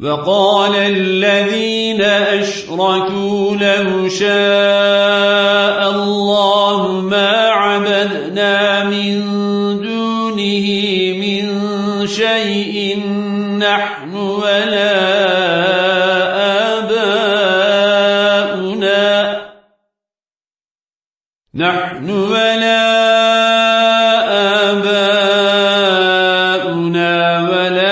وقال الذين أشركوا لو شاء الله ما عبدنا من دونه من شيء نحن ولا آباؤنا نحن ولا آباؤنا ولا